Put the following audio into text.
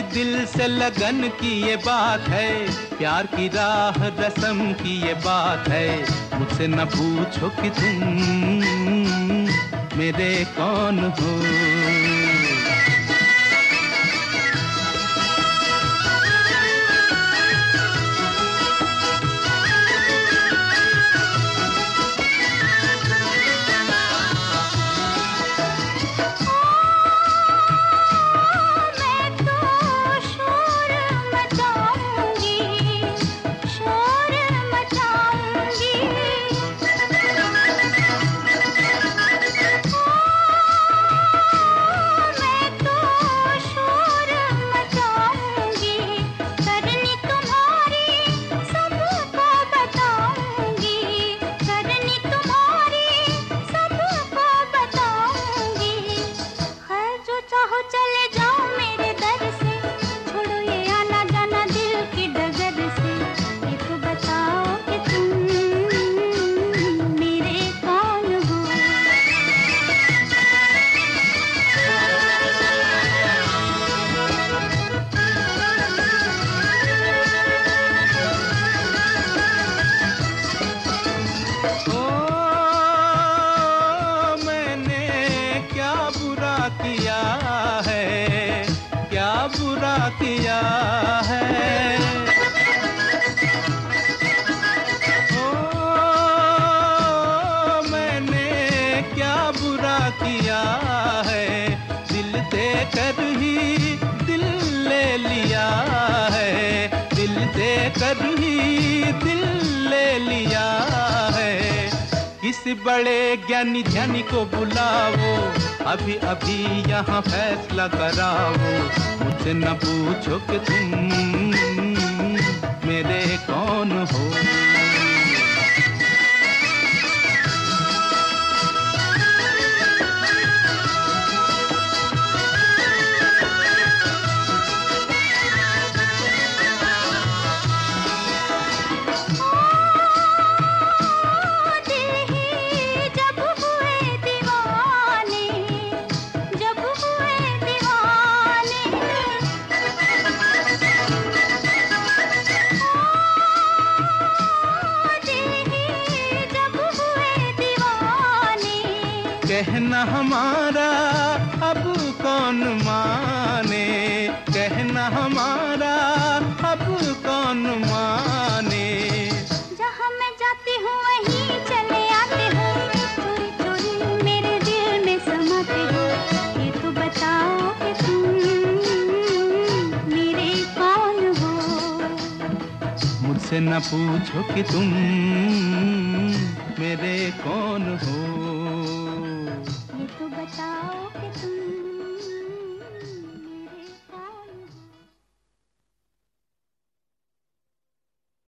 दिल से लगन की ये बात है, प्यार की राह, रसम की ये बात है। मुझसे न पूछो कि तुम मेरे कौन हो? बुरा किया है। दिल दे कर ही दिल ले लिया है। दिल दे कर ही दिल ले लिया है। किसी बड़े ज्ञानी ध्यानी को बुलाओ? अभी अभी यहाँ फैसला कराओ। मुझसे न पूछो कि तुम मेरे कौन हो? कहना हमारा अब कौन माने? कहना हमारा अब कौन माने? जहाँ मैं जाती हूँ वहीं चले आते हो। चोरी चोरी मेरे दिल में समाते हो ये तो बताओ कि तुम मेरे कौन हो? मुझसे न पूछो कि तुम मेरे कौन हो? 小鼻子